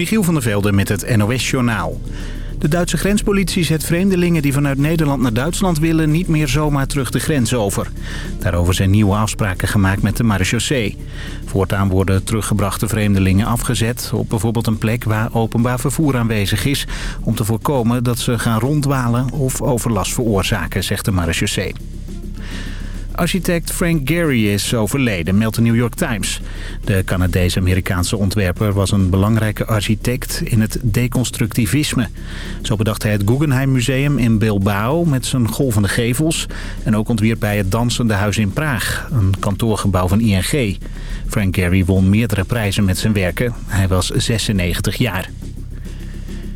Michiel van der Velde met het NOS-journaal. De Duitse grenspolitie zet vreemdelingen die vanuit Nederland naar Duitsland willen... niet meer zomaar terug de grens over. Daarover zijn nieuwe afspraken gemaakt met de marechaussee. Voortaan worden teruggebrachte vreemdelingen afgezet... op bijvoorbeeld een plek waar openbaar vervoer aanwezig is... om te voorkomen dat ze gaan rondwalen of overlast veroorzaken, zegt de marechaussee. Architect Frank Gehry is overleden, meldt de New York Times. De Canadees-Amerikaanse ontwerper was een belangrijke architect in het deconstructivisme. Zo bedacht hij het Guggenheim Museum in Bilbao met zijn golvende gevels... en ook ontwierp hij het Dansende Huis in Praag, een kantoorgebouw van ING. Frank Gehry won meerdere prijzen met zijn werken. Hij was 96 jaar.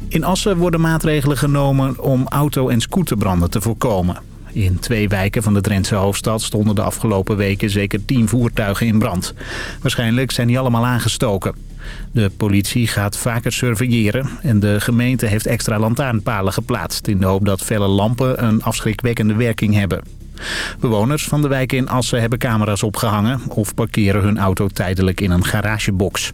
In Assen worden maatregelen genomen om auto- en scooterbranden te voorkomen. In twee wijken van de Drentse hoofdstad stonden de afgelopen weken zeker tien voertuigen in brand. Waarschijnlijk zijn die allemaal aangestoken. De politie gaat vaker surveilleren en de gemeente heeft extra lantaarnpalen geplaatst... in de hoop dat felle lampen een afschrikwekkende werking hebben. Bewoners van de wijken in Assen hebben camera's opgehangen... of parkeren hun auto tijdelijk in een garagebox.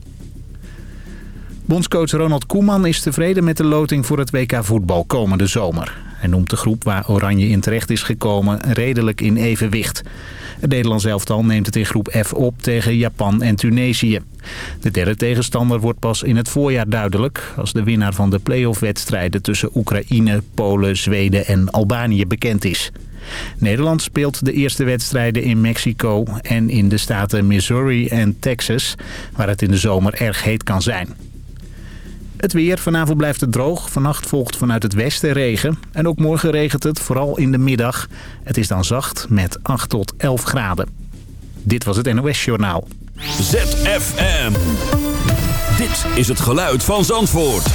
Bondscoach Ronald Koeman is tevreden met de loting voor het WK voetbal komende zomer. Hij noemt de groep waar Oranje in terecht is gekomen redelijk in evenwicht. Het Nederlands elftal neemt het in groep F op tegen Japan en Tunesië. De derde tegenstander wordt pas in het voorjaar duidelijk... als de winnaar van de play-off-wedstrijden tussen Oekraïne, Polen, Zweden en Albanië bekend is. Nederland speelt de eerste wedstrijden in Mexico en in de staten Missouri en Texas... waar het in de zomer erg heet kan zijn. Het weer. Vanavond blijft het droog. Vannacht volgt vanuit het westen regen. En ook morgen regent het, vooral in de middag. Het is dan zacht met 8 tot 11 graden. Dit was het NOS Journaal. ZFM. Dit is het geluid van Zandvoort.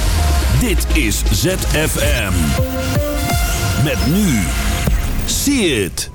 Dit is ZFM. Met nu. See it.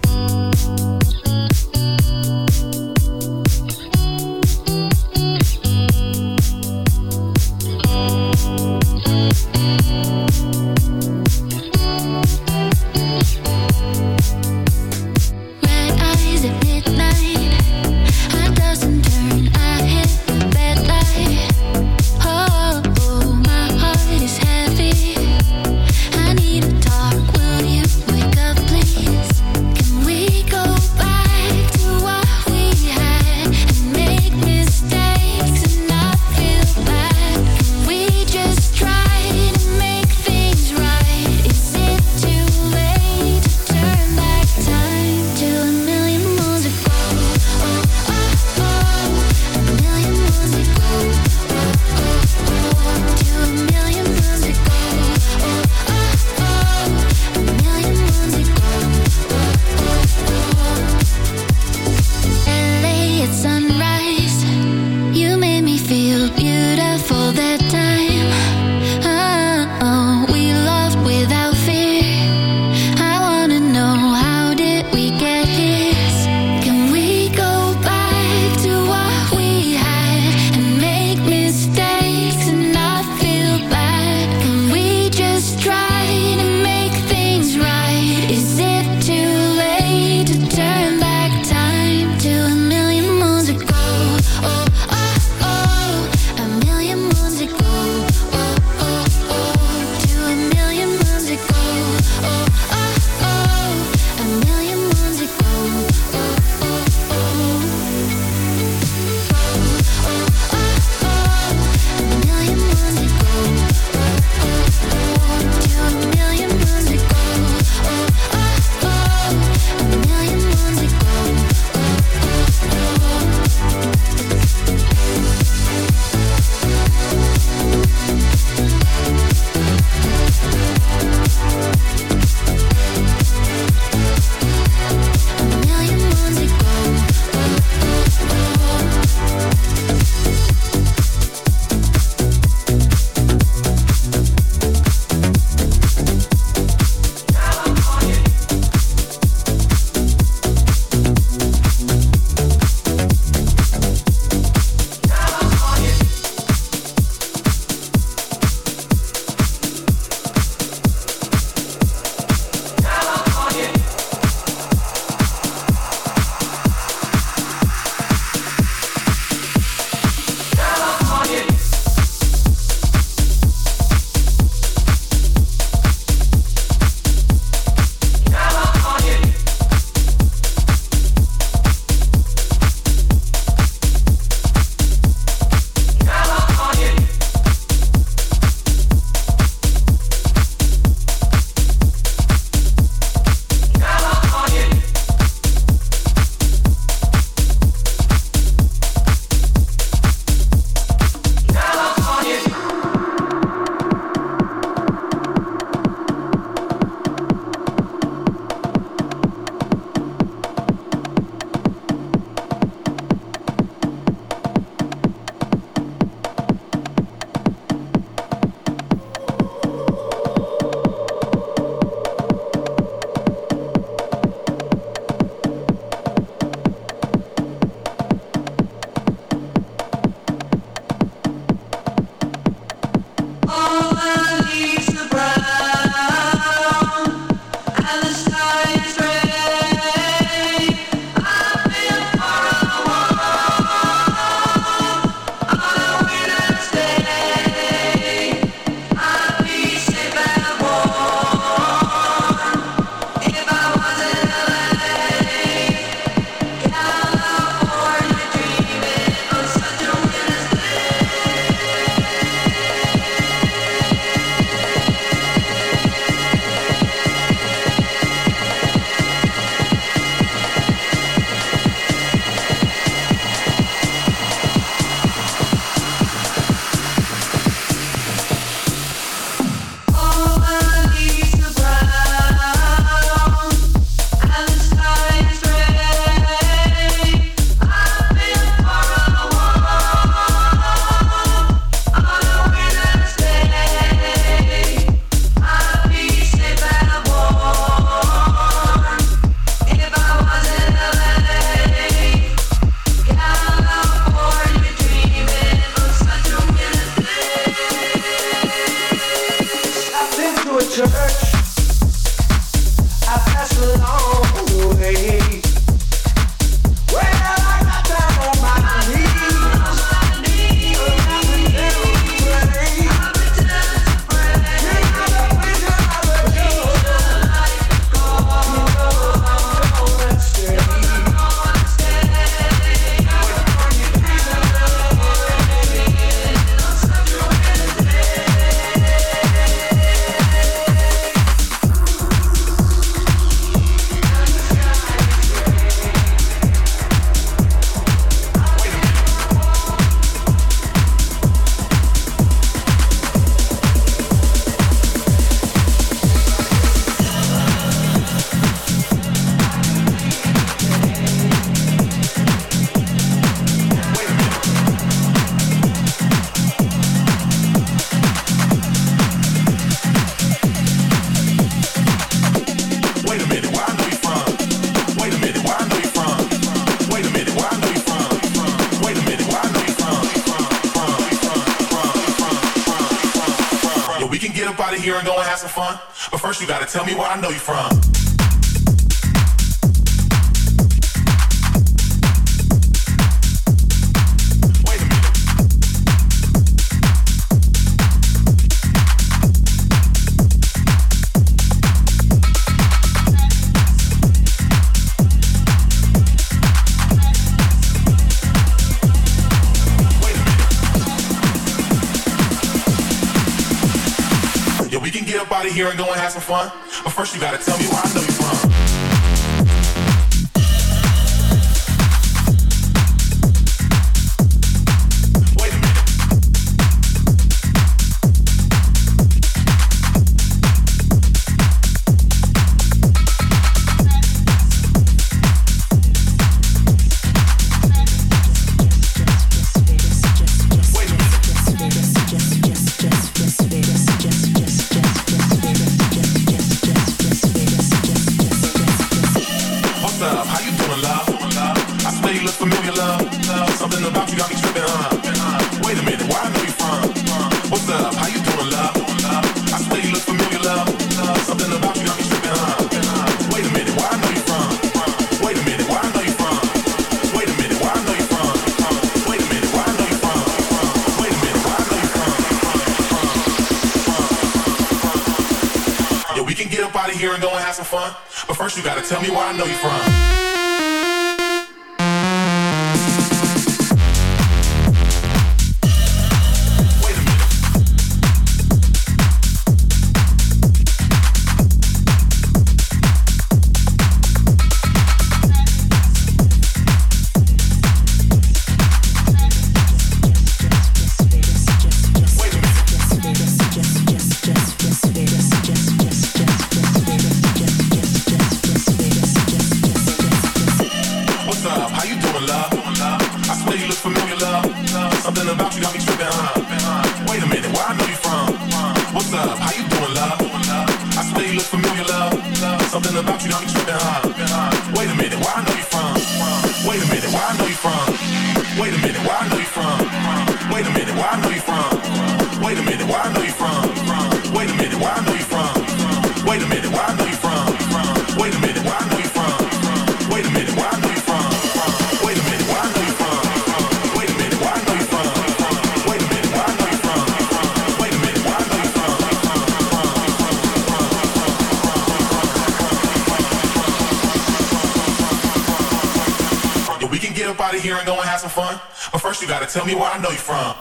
up here and go and have some fun. But first you gotta tell me where I know you from.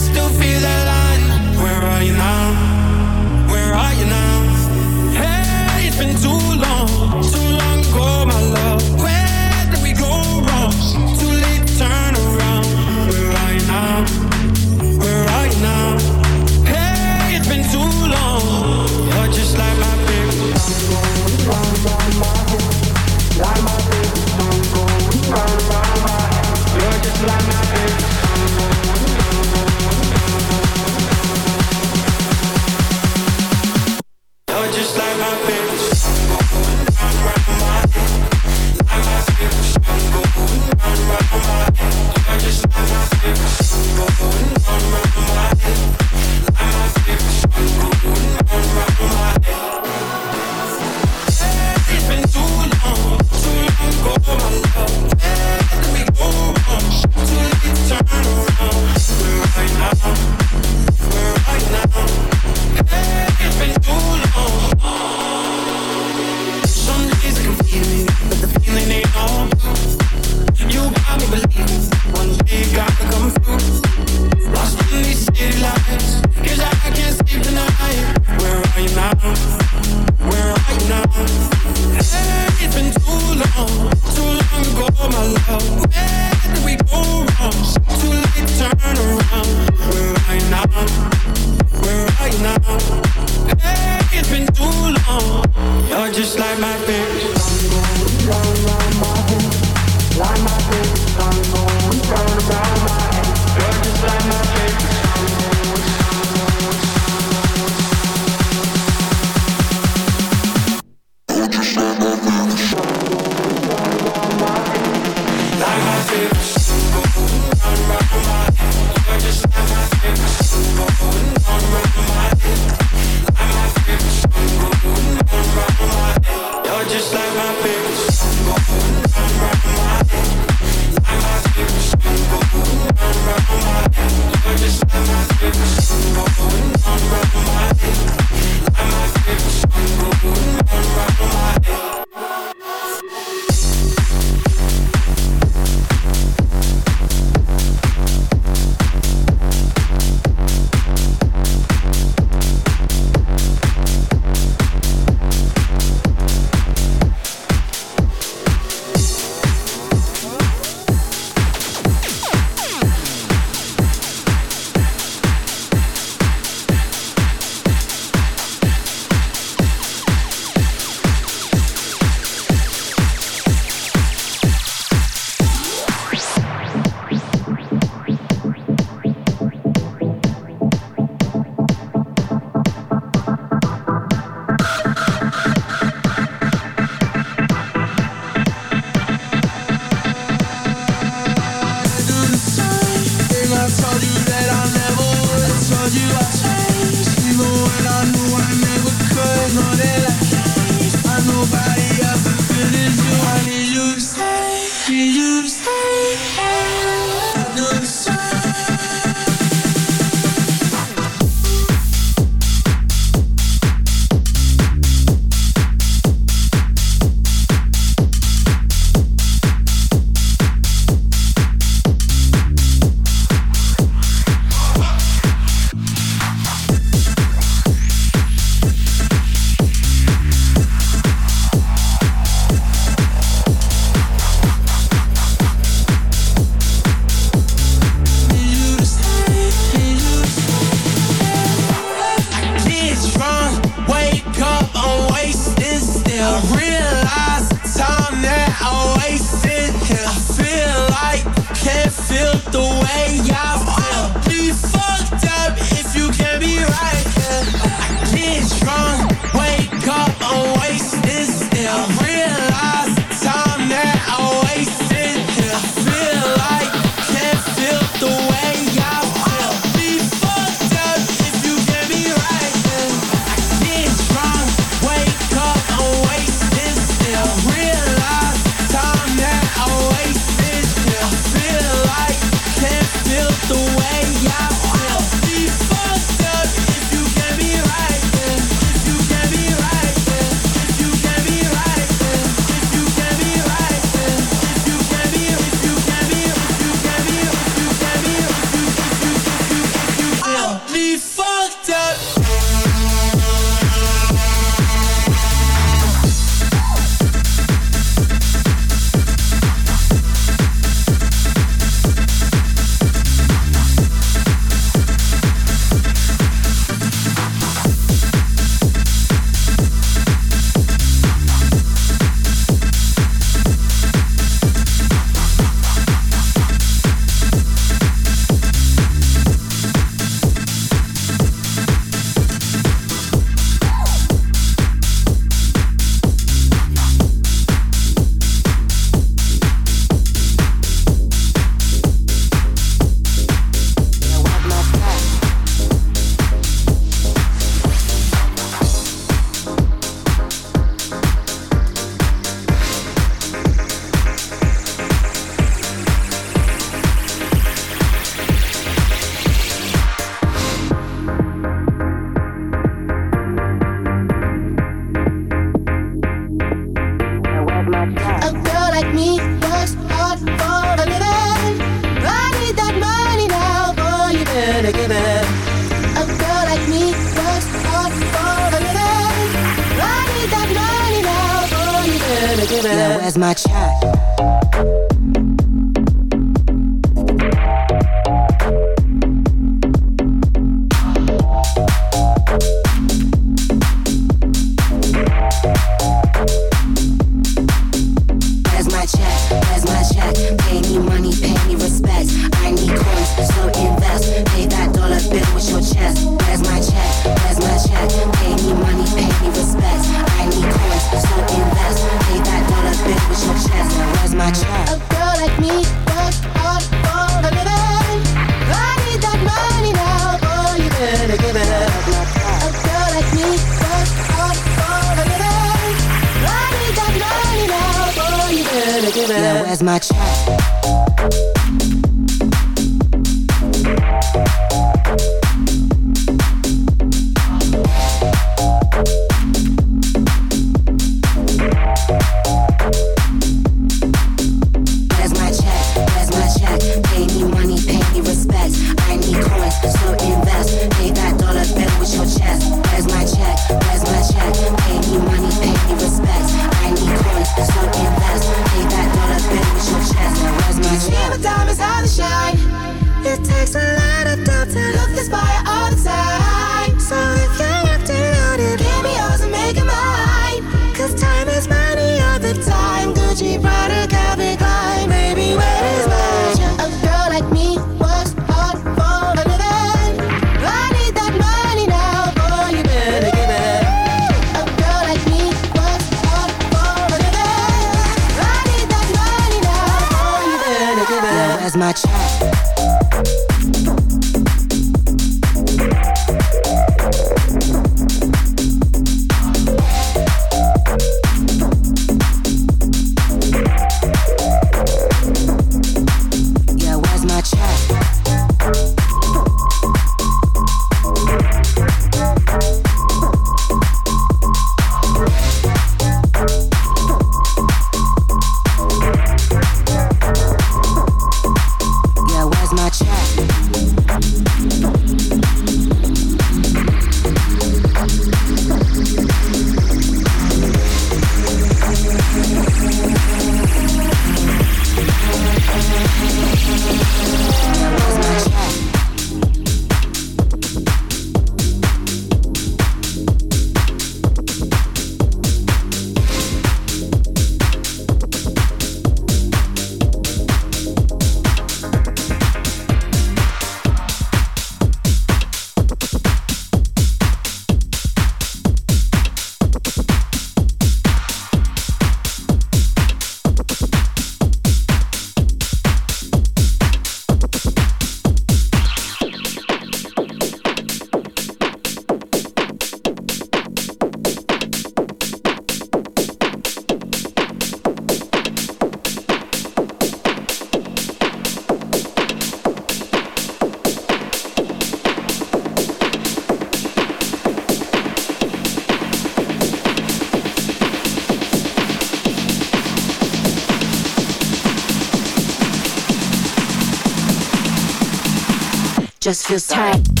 Just feels tight.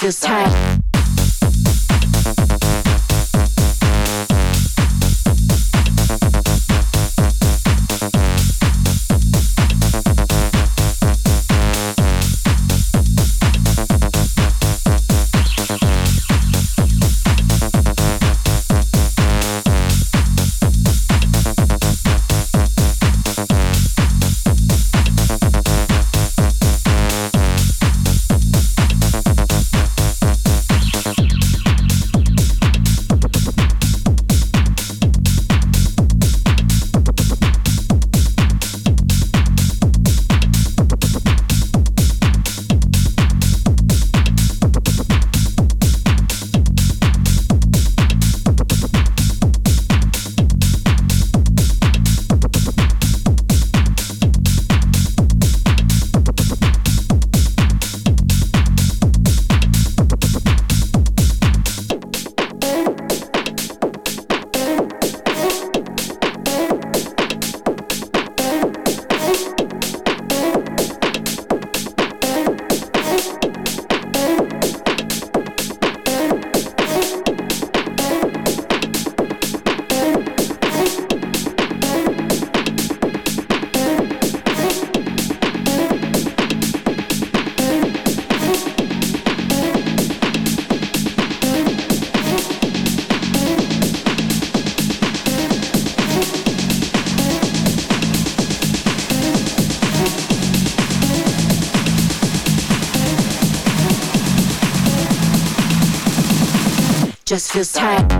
this time. just time.